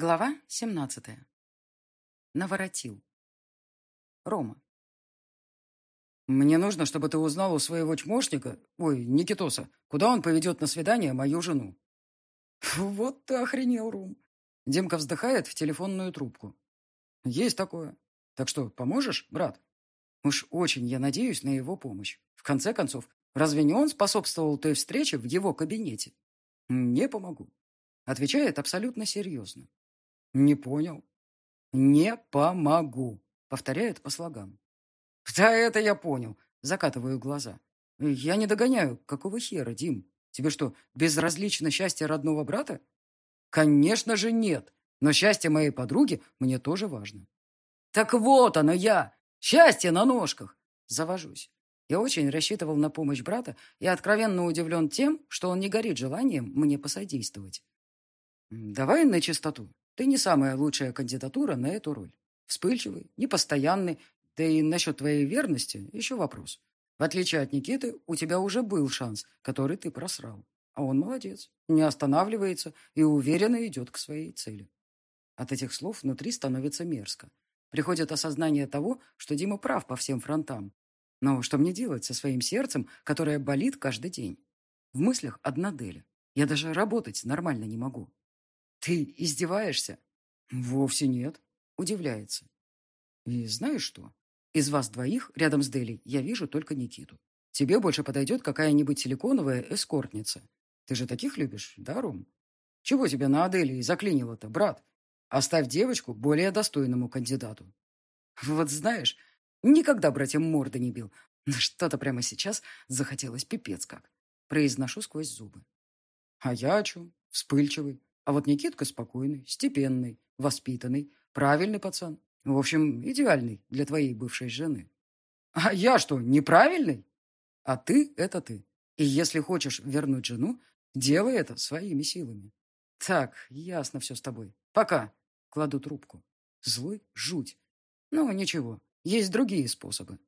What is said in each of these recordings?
Глава 17. Наворотил. Рома. «Мне нужно, чтобы ты узнал у своего чмошника, ой, Никитоса, куда он поведет на свидание мою жену». «Вот ты охренел, Ром!» Димка вздыхает в телефонную трубку. «Есть такое. Так что, поможешь, брат?» Уж очень я надеюсь на его помощь. В конце концов, разве не он способствовал той встрече в его кабинете? «Не помогу», — отвечает абсолютно серьезно. «Не понял». «Не помогу», — повторяет по слогам. «Да это я понял», — закатываю глаза. «Я не догоняю. Какого хера, Дим? Тебе что, безразлично счастье родного брата?» «Конечно же нет. Но счастье моей подруги мне тоже важно». «Так вот оно я! Счастье на ножках!» Завожусь. Я очень рассчитывал на помощь брата и откровенно удивлен тем, что он не горит желанием мне посодействовать. «Давай на чистоту. Ты не самая лучшая кандидатура на эту роль. Вспыльчивый, непостоянный, да и насчет твоей верности еще вопрос. В отличие от Никиты, у тебя уже был шанс, который ты просрал. А он молодец, не останавливается и уверенно идет к своей цели. От этих слов внутри становится мерзко. Приходит осознание того, что Дима прав по всем фронтам. Но что мне делать со своим сердцем, которое болит каждый день? В мыслях одна Деля. Я даже работать нормально не могу. «Ты издеваешься?» «Вовсе нет», — удивляется. «И знаешь что? Из вас двоих, рядом с Делей, я вижу только Никиту. Тебе больше подойдет какая-нибудь силиконовая эскортница. Ты же таких любишь, да, Ром? Чего тебе на Аделе заклинило-то, брат? Оставь девочку более достойному кандидату». Вот знаешь, никогда братьям морды не бил, что-то прямо сейчас захотелось пипец как. Произношу сквозь зубы. А я о? Вспыльчивый. А вот Никитка спокойный, степенный, воспитанный, правильный пацан. В общем, идеальный для твоей бывшей жены. А я что, неправильный? А ты — это ты. И если хочешь вернуть жену, делай это своими силами. Так, ясно все с тобой. Пока. Кладу трубку. Злой жуть. Ну, ничего, есть другие способы.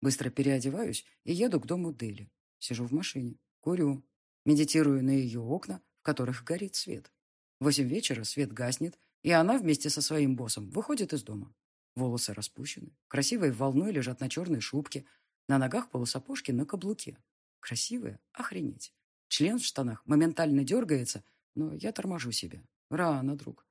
Быстро переодеваюсь и еду к дому Дели. Сижу в машине, курю, медитирую на ее окна, в которых горит свет. Восемь вечера свет гаснет, и она вместе со своим боссом выходит из дома. Волосы распущены, красивой волной лежат на черной шубке, на ногах полусапожки на каблуке. Красивая? Охренеть. Член в штанах моментально дергается, но я торможу себя. Рано, друг.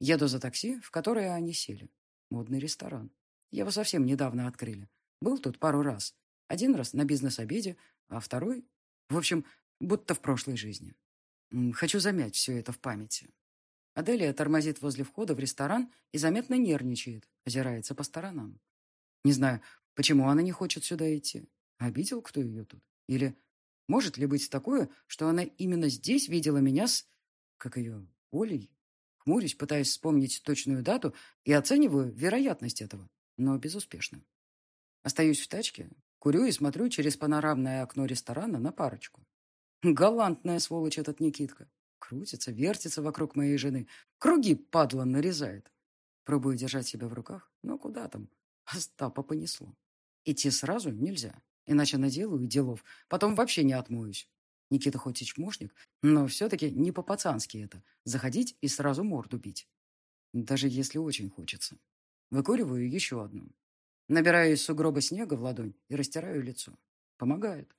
Еду за такси, в которое они сели. Модный ресторан. Его совсем недавно открыли. Был тут пару раз. Один раз на бизнес-обеде, а второй... В общем, будто в прошлой жизни. Хочу замять все это в памяти. Аделия тормозит возле входа в ресторан и заметно нервничает, озирается по сторонам. Не знаю, почему она не хочет сюда идти. Обидел кто ее тут? Или может ли быть такое, что она именно здесь видела меня с... как ее... Олей? Хмурюсь, пытаясь вспомнить точную дату и оцениваю вероятность этого, но безуспешно. Остаюсь в тачке, курю и смотрю через панорамное окно ресторана на парочку. Галантная сволочь этот Никитка. Крутится, вертится вокруг моей жены. Круги, падла, нарезает. Пробую держать себя в руках, но куда там? Остапа понесло. Идти сразу нельзя, иначе наделаю делов, потом вообще не отмоюсь. Никита хоть и чмошник, но все-таки не по-пацански это, заходить и сразу морду бить. Даже если очень хочется. Выкуриваю еще одну. Набираю из сугроба снега в ладонь и растираю лицо. Помогает.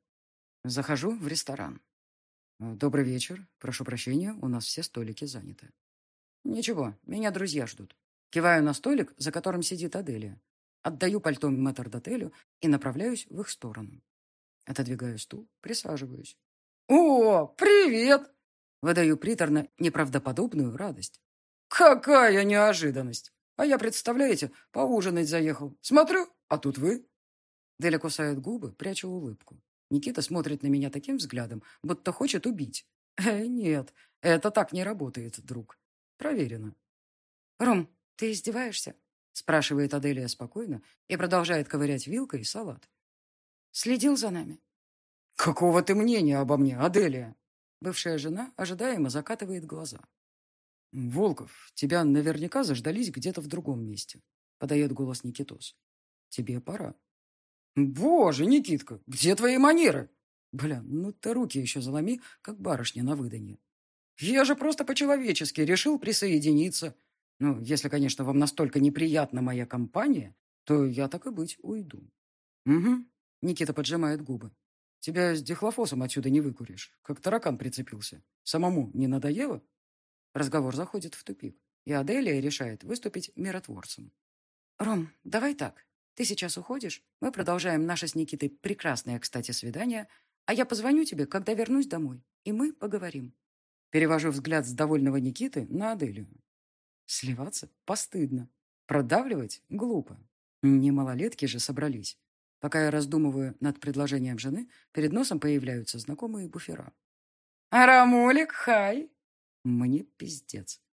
Захожу в ресторан. «Добрый вечер. Прошу прощения, у нас все столики заняты». «Ничего, меня друзья ждут». Киваю на столик, за которым сидит Аделия. Отдаю пальто метрдотелю и направляюсь в их сторону. Отодвигаю стул, присаживаюсь. «О, привет!» Выдаю приторно неправдоподобную радость. «Какая неожиданность! А я, представляете, поужинать заехал. Смотрю, а тут вы». Деля кусает губы, пряча улыбку. Никита смотрит на меня таким взглядом, будто хочет убить. Э, нет, это так не работает, друг. Проверено. «Ром, ты издеваешься?» спрашивает Аделия спокойно и продолжает ковырять вилкой салат. «Следил за нами?» «Какого ты мнения обо мне, Аделия?» Бывшая жена ожидаемо закатывает глаза. «Волков, тебя наверняка заждались где-то в другом месте», подает голос Никитос. «Тебе пора». «Боже, Никитка, где твои манеры?» «Бля, ну ты руки еще заломи, как барышня на выданье». «Я же просто по-человечески решил присоединиться. Ну, если, конечно, вам настолько неприятна моя компания, то я так и быть уйду. Угу. Никита поджимает губы. Тебя с дихлофосом отсюда не выкуришь. Как таракан прицепился. Самому не надоело? Разговор заходит в тупик, и Аделия решает выступить миротворцем. «Ром, давай так. Ты сейчас уходишь, мы продолжаем наше с Никитой прекрасное, кстати, свидание, а я позвоню тебе, когда вернусь домой, и мы поговорим». Перевожу взгляд с довольного Никиты на Аделию. Сливаться постыдно. Продавливать глупо. Не малолетки же собрались. Пока я раздумываю над предложением жены, перед носом появляются знакомые буфера. «Арамолик, хай!» Мне пиздец.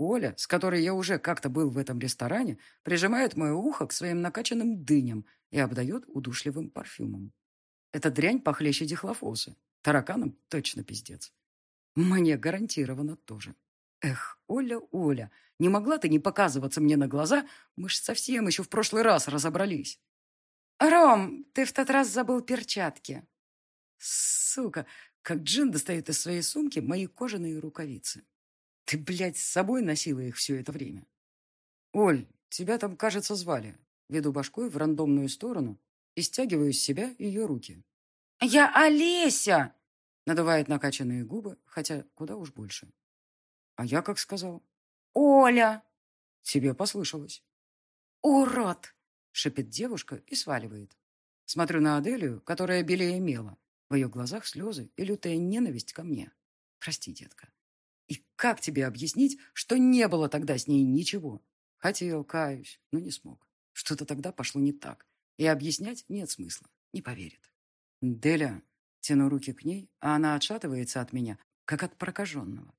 Оля, с которой я уже как-то был в этом ресторане, прижимает мое ухо к своим накачанным дыням и обдает удушливым парфюмом. Эта дрянь похлеще дихлофоса. Тараканам точно пиздец. Мне гарантированно тоже. Эх, Оля, Оля, не могла ты не показываться мне на глаза? Мы ж совсем еще в прошлый раз разобрались. Ром, ты в тот раз забыл перчатки. Сука, как Джин достает из своей сумки мои кожаные рукавицы. Ты, блядь, с собой носила их все это время. Оль, тебя там, кажется, звали. Веду башкой в рандомную сторону и стягиваю с себя ее руки. «Я Олеся!» Надувает накачанные губы, хотя куда уж больше. А я как сказал? «Оля!» Тебе послышалось. «Урод!» — шипит девушка и сваливает. Смотрю на Аделию, которая белее мела. В ее глазах слезы и лютая ненависть ко мне. Прости, детка. И как тебе объяснить, что не было тогда с ней ничего? Хотел, каюсь, но не смог. Что-то тогда пошло не так. И объяснять нет смысла. Не поверит. Деля, тяну руки к ней, а она отшатывается от меня, как от прокаженного.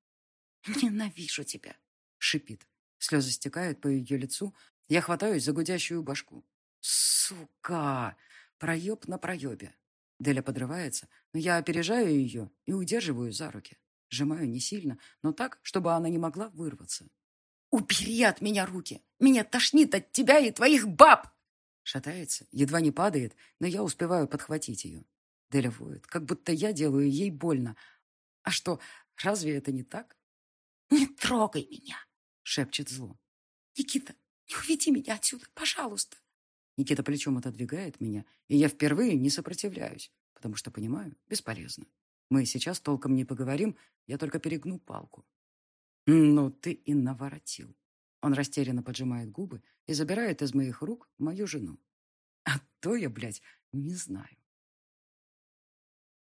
«Ненавижу тебя!» — шипит. Слезы стекают по ее лицу. Я хватаюсь за гудящую башку. «Сука! Проеб на проебе!» Деля подрывается, но я опережаю ее и удерживаю за руки. Сжимаю не сильно, но так, чтобы она не могла вырваться. «Убери от меня руки! Меня тошнит от тебя и твоих баб!» Шатается, едва не падает, но я успеваю подхватить ее. Деля воет, как будто я делаю ей больно. А что, разве это не так? «Не трогай меня!» — шепчет зло. «Никита, не уведи меня отсюда, пожалуйста!» Никита плечом отодвигает меня, и я впервые не сопротивляюсь, потому что понимаю, бесполезно. Мы сейчас толком не поговорим, я только перегну палку. Ну, ты и наворотил. Он растерянно поджимает губы и забирает из моих рук мою жену. А то я, блядь, не знаю.